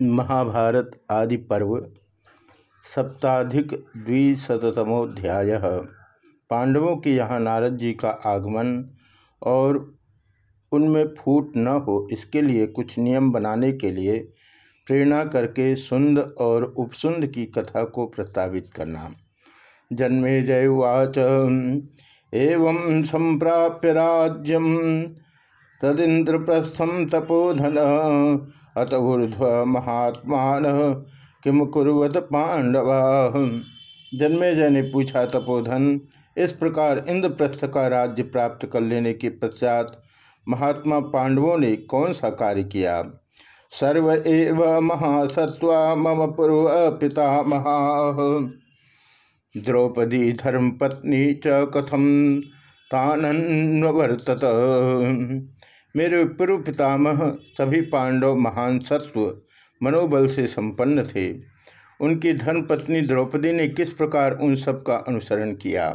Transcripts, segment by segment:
महाभारत आदि पर्व सप्ताधिक द्विशतमोध्याय पांडवों के यहाँ नारद जी का आगमन और उनमें फूट न हो, इसके लिए कुछ नियम बनाने के लिए प्रेरणा करके सुंद और उपसुंद की कथा को प्रस्तावित करना। जन्मे जयवाच एवं संप्राप्य राज्यम तदिंद्रप्रस्थम तपोधन अत ऊर्ध्व महात्मा किम कुरत पांडवा? जन्मेजय ने पूछा तपोधन, इस प्रकार इंद्रप्रस्थ का राज्य प्राप्त कर लेने के पश्चात महात्मा पांडवों ने कौन सा कार्य किया? सर्व एव महासत्वा मम पूर्व पिता महा द्रौपदी धर्मपत्नी च कथम तानन्वर्तत मेरे पूर्व पितामह सभी पांडव महान सत्व मनोबल से संपन्न थे। उनकी धर्मपत्नी द्रौपदी ने किस प्रकार उन सब का अनुसरण किया?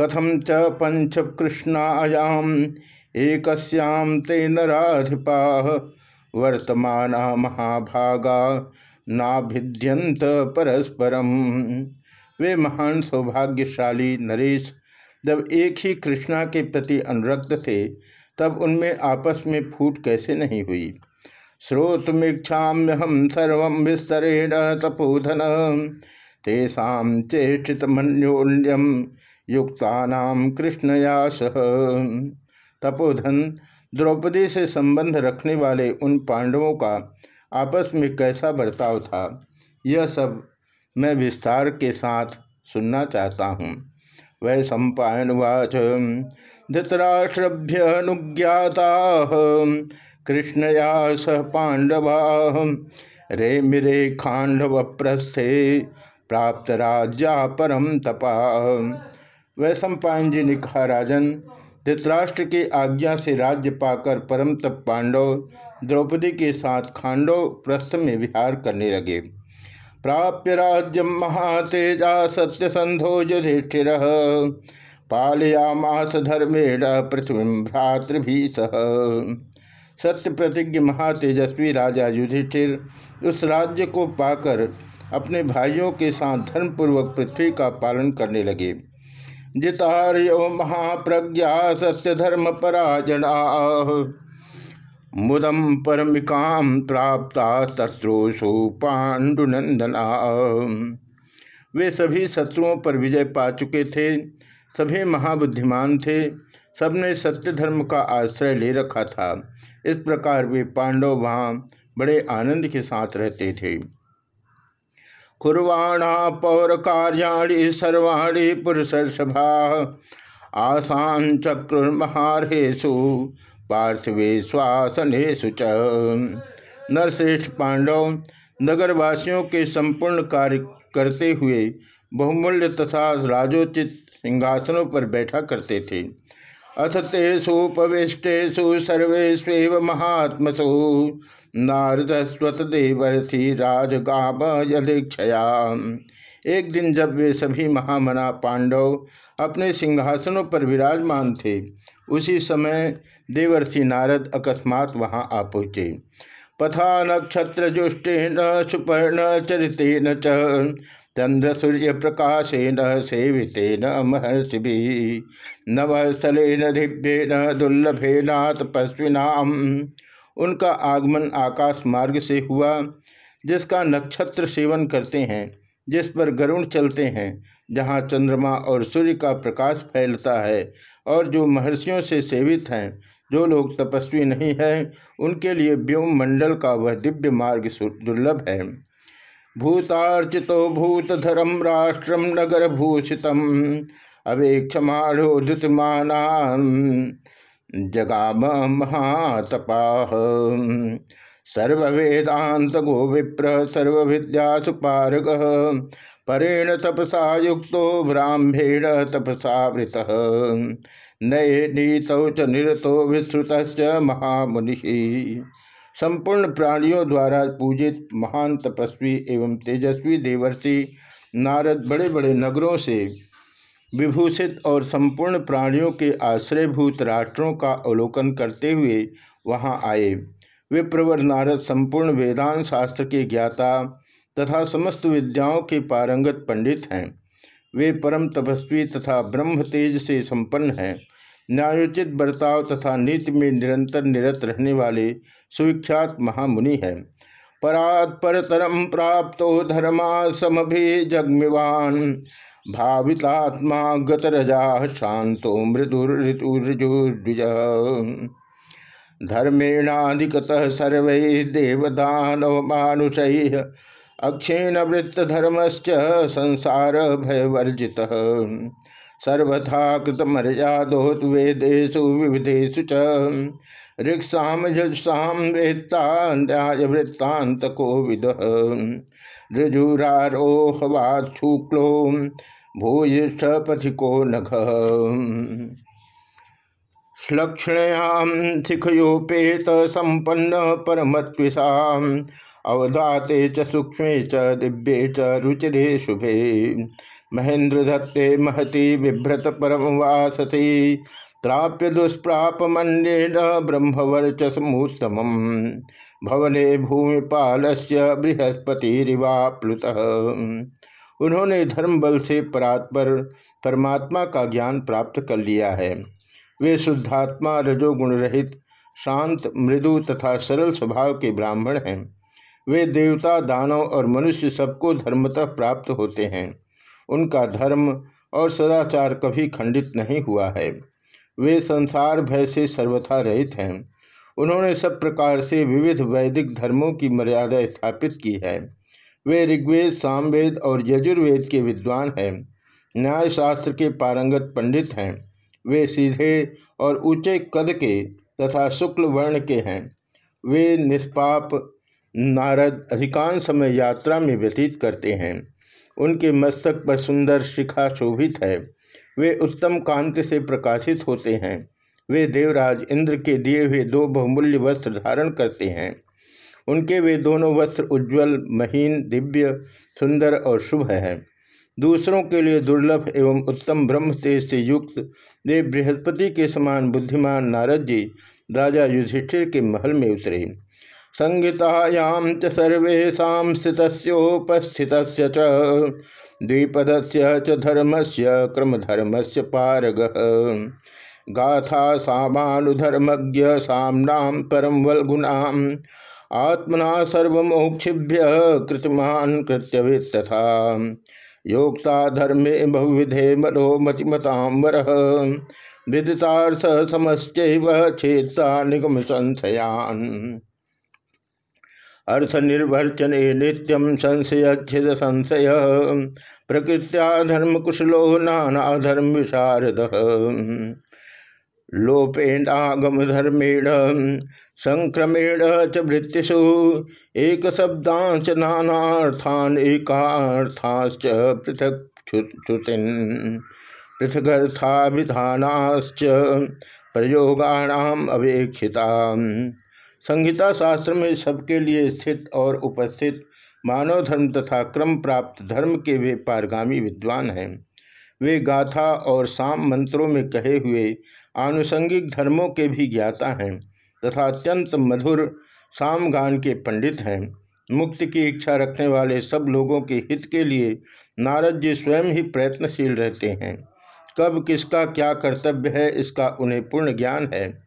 कथम च पंच कृष्णायाम एक ते नाधिपा वर्तमान महाभागा नाभिद्यंत परस्परम। वे महान सौभाग्यशाली नरेश जब एक ही कृष्णा के प्रति अनुरक्त थे तब उनमें आपस में फूट कैसे नहीं हुई। श्रोतमीक्षाम्यहम सर्व विस्तरेण तपोधन। तेषा चेष्टित मन्योन्यम युक्ता कृष्णया सह तपोधन, द्रौपदी से संबंध रखने वाले उन पांडवों का आपस में कैसा बर्ताव था, यह सब मैं विस्तार के साथ सुनना चाहता हूँ। वै सम्पावाच धृतराष्ट्रभ्यनुज्ञाता। कृष्णया सह पांडवा रे मिरे खांडव प्रस्थे प्राप्त राज्या परम तपा। वै सम्पायन जी ने कहा राजन, धृतराष्ट्र की आज्ञा से राज्य पाकर परम तप पांडव द्रौपदी के साथ खांडव प्रस्थ में विहार करने लगे। प्राप्य राज्यम महातेजा सत्यसंधो युधिष्ठिर। पालयामास धर्मेण पृथ्वी भ्रातृभि सह सत्य प्रतिज्ञ महातेजस्वी राजा युधिष्ठिर उस राज्य को पाकर अपने भाइयों के साथ धर्मपूर्वक पृथ्वी का पालन करने लगे। जितार्यो महाप्रज्ञा सत्य धर्म पराजना मुदम परमिकाम प्राप्ता तत्रोसु पांडुनंदना। वे सभी शत्रुओं पर विजय पा चुके थे, सभी महाबुद्धिमान थे, सबने सत्य धर्म का आश्रय ले रखा था। इस प्रकार वे पांडव वहाँ बड़े आनंद के साथ रहते थे। कुर्वाणा, पौर कार्याणी, सर्वाणी पुरुष सभा आसान चक्र महारेशु पार्थिवे श्वासनेशु च। नरश्रेष्ठ पांडव, नगरवासियों के संपूर्ण कार्य करते हुए बहुमूल्य तथा राजोचित सिंहासनों पर बैठा करते थे। अथ तेषुपविष्टेषु सर्वेष्व महात्मसु। नारद स्वतदेवर्षि राजगाम यदीक्षया एक दिन जब वे सभी महामना पांडव अपने सिंहासनों पर विराजमान थे उसी समय देवर्षि नारद अकस्मात वहाँ आ पहुँचे। पथा नक्षत्र जुष्टेन सुपर्ण, चरितेन च चंद्र सूर्य प्रकाशेन सेवितेन महर्षि नवस्थलेन दिव्येन दुर्लभेना तपस्विनाम उनका आगमन आकाश मार्ग से हुआ, जिसका नक्षत्र सेवन करते हैं, जिस पर गरुण चलते हैं जहाँ चंद्रमा और सूर्य का प्रकाश फैलता है और जो महर्षियों से सेवित हैं, जो लोग तपस्वी नहीं हैं, उनके लिए व्योम मंडल का वह दिव्य मार्ग दुर्लभ है। भूतार्चितो भूतधरम राष्ट्रम नगर भूषितम अवेक्षमाणोधुतमान जगाम महातपा। सर्वेदात गो विप्र सर्विद्यासु पारग परेण तपसा युक्त ब्राह्मेण तपसा नये नीतौ च निरतो विस्तृत महामुनि। संपूर्ण प्राणियों द्वारा पूजित महान तपस्वी एवं तेजस्वी देवर्षि नारद बड़े बड़े नगरों से विभूषित और संपूर्ण प्राणियों के आश्रयभूत राष्ट्रों का अवलोकन करते हुए वहाँ आए। विप्रवर नारद संपूर्ण वेदांत शास्त्र के ज्ञाता तथा समस्त विद्याओं के पारंगत पंडित हैं। वे परम तपस्वी तथा ब्रह्म तेज से संपन्न हैं। न्यायोचित बर्ताव तथा नीति में निरंतर निरत रहने वाले सुविख्यात महामुनि हैं। परात परतरम प्राप्त धर्मा समभि जगमिवान भावितात्मा गतरजा शांतो मृदुर ऋतुर्जुर्ज धर्मेणाधिकतः सर्व देवदानव मानुष अक्षेण वृत्त धर्मश्च संसार भयवर्जित सर्वथा कृतमर्यादोत वेदेशु विविधेशु च। ऋक्साम यजुषाम वेत्ता न्याय वृत्तांत को विद ऋजुरारोहवाच्छुक्लो भूयिष्ठ पथिको नख। श्लक्षणयाम शिखयोपेत संपन्न परमत्विषा अवधाते च सूक्ष्मे च दिव्ये च रुचिरे शुभे। महेंद्र दत्ते महति बिभ्रत परम वाससी। प्राप्य दुष्प्राप मंडेन ब्रह्मवर्चसमूत्तम भवने भूमिपाल से बृहस्पतिवाप्लुत उन्होंने धर्म बल से परात्पर परमात्मा का ज्ञान प्राप्त कर लिया है। वे शुद्धात्मा रजोगुण रहित शांत, मृदु तथा सरल स्वभाव के ब्राह्मण हैं। वे देवता, दानव और मनुष्य सबको धर्मतः प्राप्त होते हैं। उनका धर्म और सदाचार कभी खंडित नहीं हुआ है। वे संसार भय से सर्वथा रहित हैं। उन्होंने सब प्रकार से विविध वैदिक धर्मों की मर्यादा स्थापित की है। वे ऋग्वेद, सामवेद और यजुर्वेद के विद्वान हैं। न्याय शास्त्र के पारंगत पंडित हैं। वे सीधे और ऊँचे कद के तथा शुक्ल वर्ण के हैं। वे निष्पाप नारद अधिकांश समय यात्रा में व्यतीत करते हैं। उनके मस्तक पर सुंदर शिखा शोभित है। वे उत्तम कांति से प्रकाशित होते हैं। वे देवराज इंद्र के दिए हुए दो बहुमूल्य वस्त्र धारण करते हैं। उनके वे दोनों वस्त्र उज्ज्वल, महीन, दिव्य, सुंदर और शुभ है। दूसरों के लिए दुर्लभ एवं उत्तम ब्रह्म तेज से युक्त। देव बृहस्पति के समान बुद्धिमान नारद जी, राजा युधिष्ठिर के महल में उतरे। संहितायां च सर्वेशा स्थितोपस्थित द्विपद से धर्म से क्रमधर्म से पारग। गाथा सामानुधर्मज्ञ सामना परम वलगुणाम आत्मना सर्वमोक्षिभ्य, कृतमान कृत्यवे तथा योक्ता धर्मे बहुविधे मनो मतिमतांबर विदितार्थ समश्चैव छेत्ता निगम संशयान। अर्थ निर्वर्चने नित्यम संशयच्छिद संशय। प्रकृत्या धर्म कुशलो नाना धर्म विशारद लोपेनागम धर्मेण संक्रमेण च वृत्तिषु। एक शब्दांच नानार्थान एकार्थाश्च पृथक श्रुतिन पृथगर्थाभिधानाश्च प्रयोगाणाम अवेक्षिता संहिता शास्त्र में सबके लिए स्थित और उपस्थित मानव धर्म तथा क्रम प्राप्त धर्म के वे पारगामी विद्वान हैं। वे गाथा और साम मंत्रों में कहे हुए आनुषंगिक धर्मों के भी ज्ञाता हैं। तथा अत्यंत मधुर सामगान के पंडित हैं। मुक्ति की इच्छा रखने वाले सब लोगों के हित के लिए नारद जी स्वयं ही प्रयत्नशील रहते हैं। कब किसका क्या कर्तव्य है, इसका उन्हें पूर्ण ज्ञान है।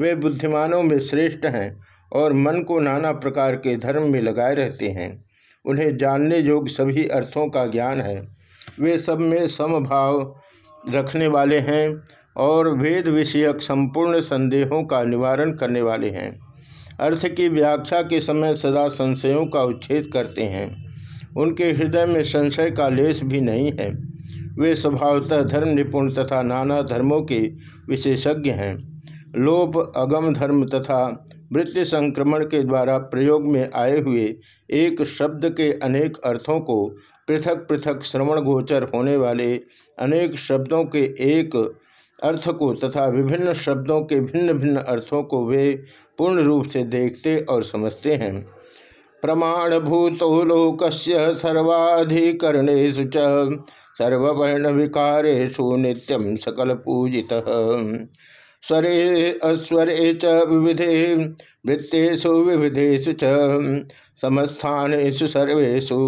वे बुद्धिमानों में श्रेष्ठ हैं और मन को नाना प्रकार के धर्म में लगाए रहते हैं। उन्हें जानने योग्य सभी अर्थों का ज्ञान है। वे सब में समभाव रखने वाले हैं। और वेद विषयक संपूर्ण संदेहों का निवारण करने वाले हैं। अर्थ की व्याख्या के समय सदा संशयों का उच्छेद करते हैं। उनके हृदय में संशय का लेस भी नहीं है। वे स्वभावतः धर्म निपुण तथा नाना धर्मों के विशेषज्ञ हैं। लोप, अगम धर्म तथा वृत्ति संक्रमण के द्वारा प्रयोग में आए हुए एक शब्द के अनेक अर्थों को पृथक पृथक श्रवण गोचर होने वाले अनेक शब्दों के एक अर्थ को तथा विभिन्न शब्दों के भिन्न भिन्न अर्थों को वे पूर्ण रूप से देखते और समझते हैं। प्रमाणभूतो लोक सर्वाधिकरणेशु सर्ववर्ण विकारेशु नित्यम सकल पूजित स्वरे अस्वरे च विविधे, वृत्तेषु विविधेषु च समस्थानेषु सर्वेषु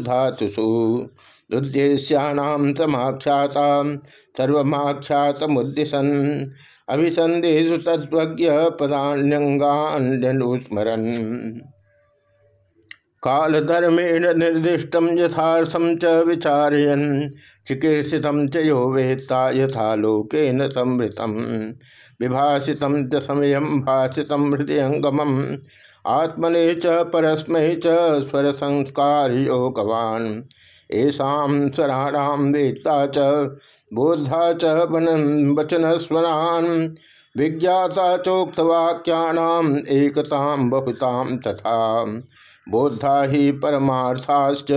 धातुषु। दुर्देश्यानां समाख्याता सर्वमाख्यातमुद्दिशन्। अभिसंदेशु तत्वज्ञ पदान्यंगान्यनुस्मरन् कालधर्मेण निर्दिष्ट यथार्थम च विचारयन। चिकीर्षित यो वेत्ता यथा लोकेन संवृतम विभाषित समय, भाषित हृदयंगम आत्मने च परस्मै च स्वर संस्कार योगवान ऐसा स्वराणाम वेत्ता च बोधा च वचन स्वरान विज्ञाता चोक्तवाक्यानाम एकताम बहुताम तथा। बोधा ही परमार्थाश्च,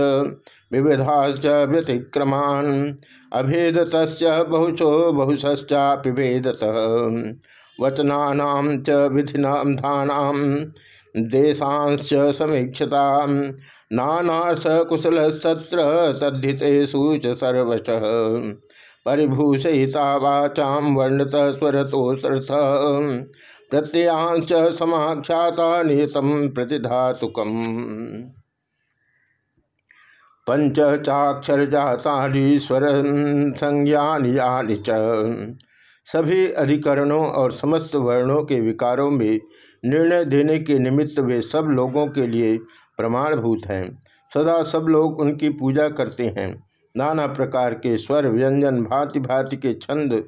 विविधाश्च व्यतिक्रमान अभेदत बहुशो बहुश्चापि भेदतः वचना च विधिना धाना देशांश्च समीक्षता नानार्थ कुशलस्तत्र तद्धितेषु च सर्वश। परिभूषयिता वाचा वर्णत स्वरतोऽर्थ प्रत्ययांश समाख्याता नियतम प्रतिधातुकम। पंच चाक्षर जाता स्वर संज्ञान च। सभी अधिकरणों और समस्त वर्णों के विकारों में निर्णय देने के निमित्त वे सब लोगों के लिए प्रमाणभूत हैं। सदा सब लोग उनकी पूजा करते हैं। नाना प्रकार के स्वर, व्यंजन भांति भांति के छंद,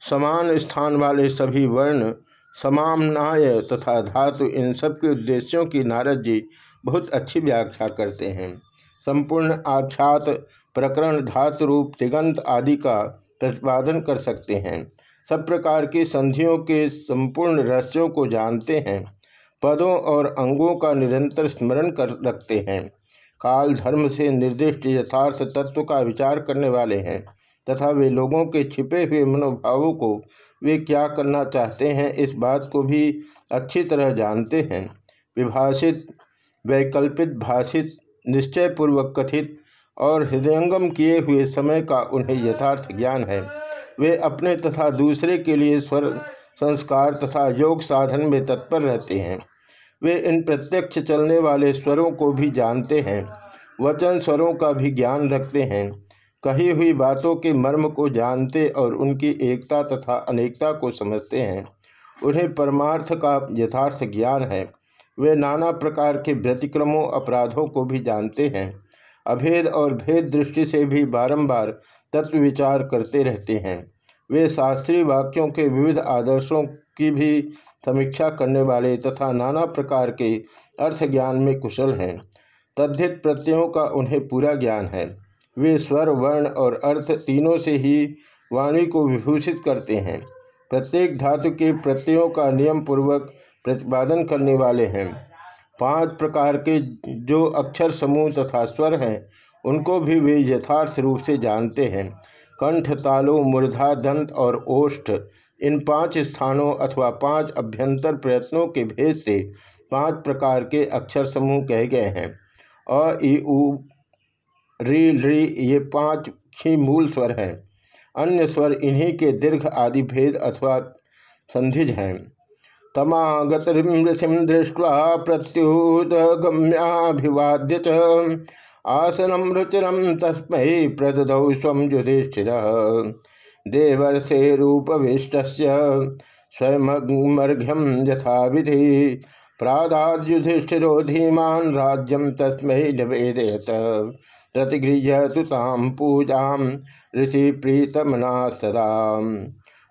समान स्थान वाले सभी वर्ण समामनाय तथा धातु, इन सब के उद्देश्यों की नारद जी बहुत अच्छी व्याख्या करते हैं। संपूर्ण आख्यात, प्रकरण धातु रूप तिगंत आदि का प्रतिपादन कर सकते हैं। सब प्रकार की संधियों के संपूर्ण रहस्यों को जानते हैं। पदों और अंगों का निरंतर स्मरण कर रखते हैं। काल धर्म से निर्दिष्ट यथार्थ तत्व का विचार करने वाले हैं तथा वे लोगों के छिपे हुए मनोभावों को वे क्या करना चाहते हैं इस बात को भी अच्छी तरह जानते हैं। विभाषित, वैकल्पित, भाषित, निश्चयपूर्वक कथित और हृदयंगम किए हुए समय का उन्हें यथार्थ ज्ञान है। वे अपने तथा दूसरे के लिए स्वर, संस्कार तथा योग साधन में तत्पर रहते हैं। वे इन प्रत्यक्ष चलने वाले स्वरों को भी जानते हैं, वचन स्वरों का भी ज्ञान रखते हैं। कही हुई बातों के मर्म को जानते और उनकी एकता तथा अनेकता को समझते हैं। उन्हें परमार्थ का यथार्थ ज्ञान है। वे नाना प्रकार के व्यतिक्रमों, अपराधों को भी जानते हैं। अभेद और भेद दृष्टि से भी बारंबार तत्व विचार करते रहते हैं। वे शास्त्रीय वाक्यों के विविध आदर्शों की भी समीक्षा करने वाले तथा नाना प्रकार के अर्थ ज्ञान में कुशल हैं। तद्धित प्रत्ययों का उन्हें पूरा ज्ञान है। वे स्वर, वर्ण और अर्थ तीनों से ही वाणी को विभूषित करते हैं। प्रत्येक धातु के प्रत्ययों का नियम पूर्वक प्रतिपादन करने वाले हैं। पाँच प्रकार के जो अक्षर समूह तथा स्वर हैं उनको भी वे यथार्थ रूप से जानते हैं। कंठ, तालु, मूर्धा, दंत और ओष्ठ, इन पाँच स्थानों अथवा पाँच अभ्यंतर प्रयत्नों के भेद से पाँच प्रकार के अक्षर समूह कहे गए हैं। अ री री, ये पाँच ही मूल स्वर हैं। अन्य स्वर इन्हीं के दीर्घ आदि भेद अथवा संधिज हैं। तमागतृषिम दृष्ट्वा प्रत्युदगम्याभिवाद्य च। आसनम रुचिरम तस्म प्रददौ स्व युधिष्ठिर। देवर्षे रूपविष्ट स्वयंमर्घ्यम यथा विधि प्रादाद्युधिष्ठिरो धीमान राज्यम तस्म निवेदयत। प्रतिगृह्य तुताम पूजा ऋषि प्रीतमना सदा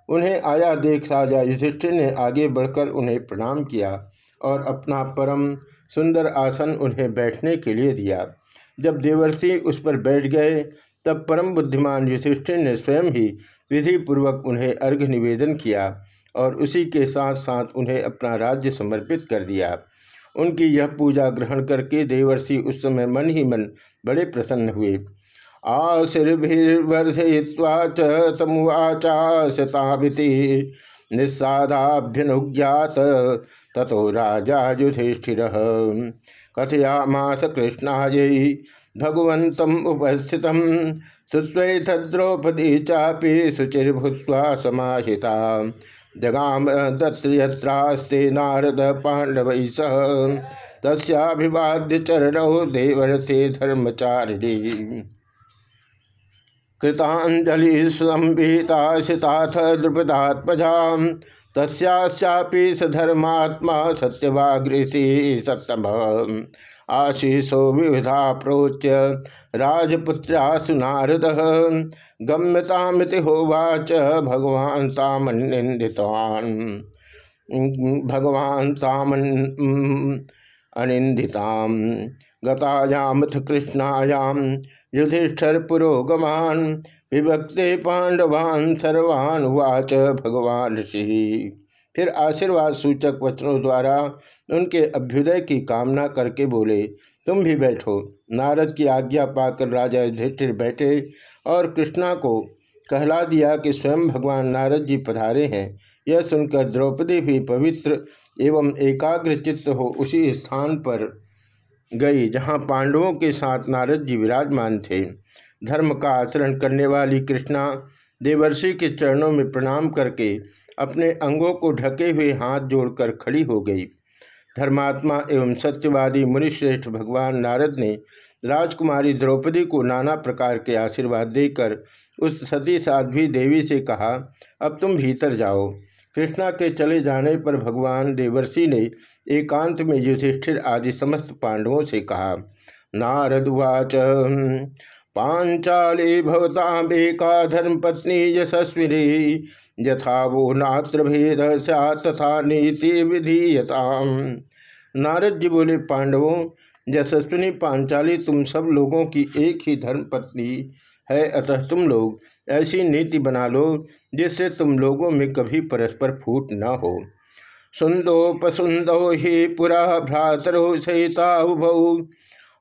उन्हें आया देख राजा युधिष्ठिर ने आगे बढ़कर उन्हें प्रणाम किया और अपना परम सुंदर आसन उन्हें बैठने के लिए दिया। जब देवर्षि उस पर बैठ गए, तब परम बुद्धिमान युधिष्ठिर ने स्वयं ही विधि पूर्वक उन्हें अर्घ निवेदन किया और उसी के साथ साथ उन्हें अपना राज्य समर्पित कर दिया। उनकी यह पूजा ग्रहण करके देवर्षि उस समय मन ही मन बड़े प्रसन्न हुए। आशीर्भिर्वर्षय्वा च तमुवाचा शताभिति निस्सादाभ्यनुज्ञात तथो राजा युधिष्ठिर। कथयामास कृष्णाय भगवत उपस्थित सुस्वैथ द्रौपदी चापी शुचिर्भूत्वा समाहिता। जगाम दत्रियत्रास्ते नारद पांडव सह तस्भिवाद्य चरणौ देवर्थे धर्मचारिणी कृतांजलि संविताशिताथ द्रुपदात्मजा तस्यापि सधर्मात्मा सत्यवागृषि सप्तम। आशीषो विविधा प्रोच्य राजपुत्र्यासु नारद। गम्यतामिति होवाच, भगवान तामनिंदितवान् भगवान तामन अनिंदिताम गतायामथ कृष्णायाम युधिष्ठर पुरोगमान विभक्ते पांडवान सर्वान वाच भगवान ऋषि। फिर आशीर्वाद सूचक वचनों द्वारा उनके अभ्युदय की कामना करके बोले, तुम भी बैठो। नारद की आज्ञा पाकर राजा युधिष्ठिर बैठे और कृष्णा को कहला दिया कि स्वयं भगवान नारद जी पधारे हैं। यह सुनकर द्रौपदी भी पवित्र एवं एकाग्र चित्त हो उसी स्थान पर गई, जहाँ पांडवों के साथ नारद जी विराजमान थे। धर्म का आचरण करने वाली कृष्णा देवर्षि के चरणों में प्रणाम करके अपने अंगों को ढके हुए हाथ जोड़कर खड़ी हो गई। धर्मात्मा एवं सत्यवादी मुनिश्रेष्ठ भगवान नारद ने राजकुमारी द्रौपदी को नाना प्रकार के आशीर्वाद देकर उस सती साध्वी देवी से कहा, अब तुम भीतर जाओ। कृष्णा के चले जाने पर भगवान देवर्षि ने एकांत में युधिष्ठिर आदि समस्त पांडवों से कहा नारदुवाच पांचाली भवताबेका धर्मपत्नी यशस्विनी। यथा वो नात्र भेद तथा नीति विधीयता नारद जी बोले, पांडवों, यशस्विनी पांचाली, तुम सब लोगों की एक ही धर्मपत्नी है। अतः तुम लोग ऐसी नीति बना लो जिससे तुम लोगों में कभी परस्पर फूट न हो। सुंदो सुंदोपसुंदो ही पुरा भ्रातरो सहिता उभौ।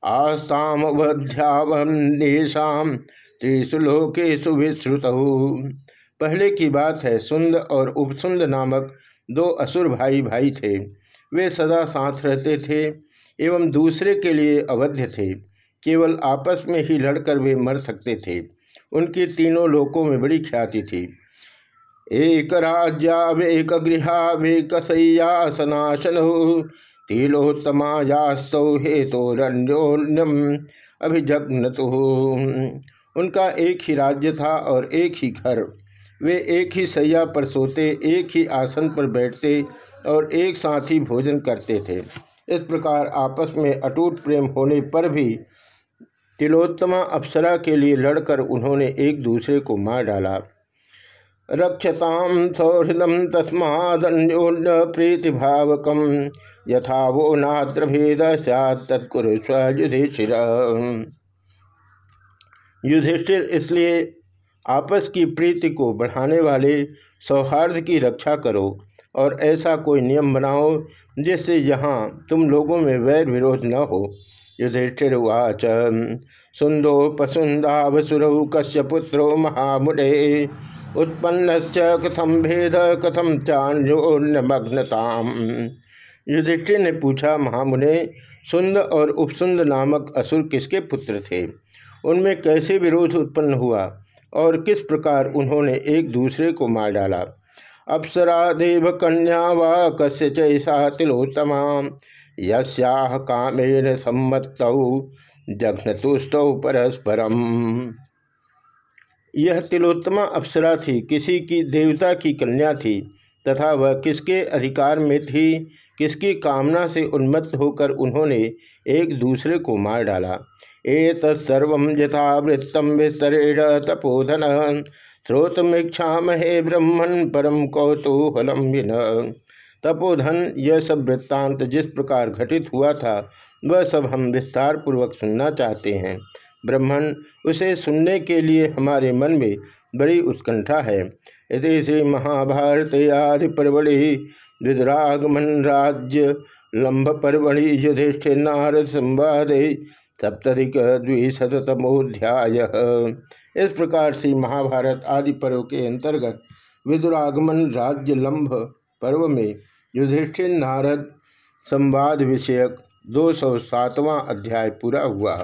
आस्तामवध्यावन्देशाम त्रिशु लोकेशु विश्रुत। पहले की बात है, सुंद और उपसुंद नामक दो असुर भाई भाई थे। वे सदा साथ रहते थे एवं दूसरे के लिए अवध्य थे। केवल आपस में ही लड़कर वे मर सकते थे। उनकी तीनों लोकों में बड़ी ख्याति थी। एक राज्यावेक गृहावेक सैयासनाशन तिलोत्तमायास्तौ हेतोरण्योन्यम अभिजग्नतु उनका एक ही राज्य था और एक ही घर। वे एक ही सैया पर सोते, एक ही आसन पर बैठते और एक साथ ही भोजन करते थे। इस प्रकार आपस में अटूट प्रेम होने पर भी तिलोत्तमा अप्सरा के लिए लड़कर उन्होंने एक दूसरे को मार डाला। रक्षताम सौहृदम तस्मादन्योन्न प्रीतिभावकम यथा वो नात्र भेद सत्कुरुस्व युधिष्ठिर युधिष्ठिर इसलिए आपस की प्रीति को बढ़ाने वाले सौहार्द की रक्षा करो और ऐसा कोई नियम बनाओ जिससे यहाँ तुम लोगों में वैर विरोध न हो। युधिष्ठिर उच सुंदोपसुंदावसुरौ कश्य पुत्रो महामुडे उत्पन्न कथम भेद कथम चान्योन्यमग्नताम युधिष्ठिर ने पूछा, महामुने सुंद और उपसुंद नामक असुर किसके पुत्र थे? उनमें कैसे विरोध उत्पन्न हुआ? और किस प्रकार उन्होंने एक दूसरे को मार डाला? अप्सरा देव कन्या व कस्य चैसा तिलोत्तमा? यस्याह कामेन सम्मत जघ्नतुस्तौ परस्परम। यह तिलोत्तमा अप्सरा थी, किसी की देवता की कन्या थी, तथा वह किसके अधिकार में थी, किसकी कामना से उन्मत्त होकर उन्होंने एक दूसरे को मार डाला। ए तत्सर्व यथावृत्तम विस्तरेण तपोधन श्रोतमीक्षामहे ब्रह्मण परम कौतूहलम विन। तपोधन यह सब वृत्तांत जिस प्रकार घटित हुआ था, वह सब हम विस्तार पूर्वक सुनना चाहते हैं। ब्रह्मण उसे सुनने के लिए हमारे मन में बड़ी उत्कंठा है। यदि श्री महाभारत आदि परवड़ि विदुरागमन राज्य लंब परवड़ि युधिष्ठिर नारद संवाद, सप्तधिक द्विशतमोध्याय इस प्रकार से महाभारत आदि पर्व के अंतर्गत विदुरागमन राज्य लंब पर्व में युधिष्ठिर नारद संवाद विषयक दो सौ सातवां अध्याय पूरा हुआ।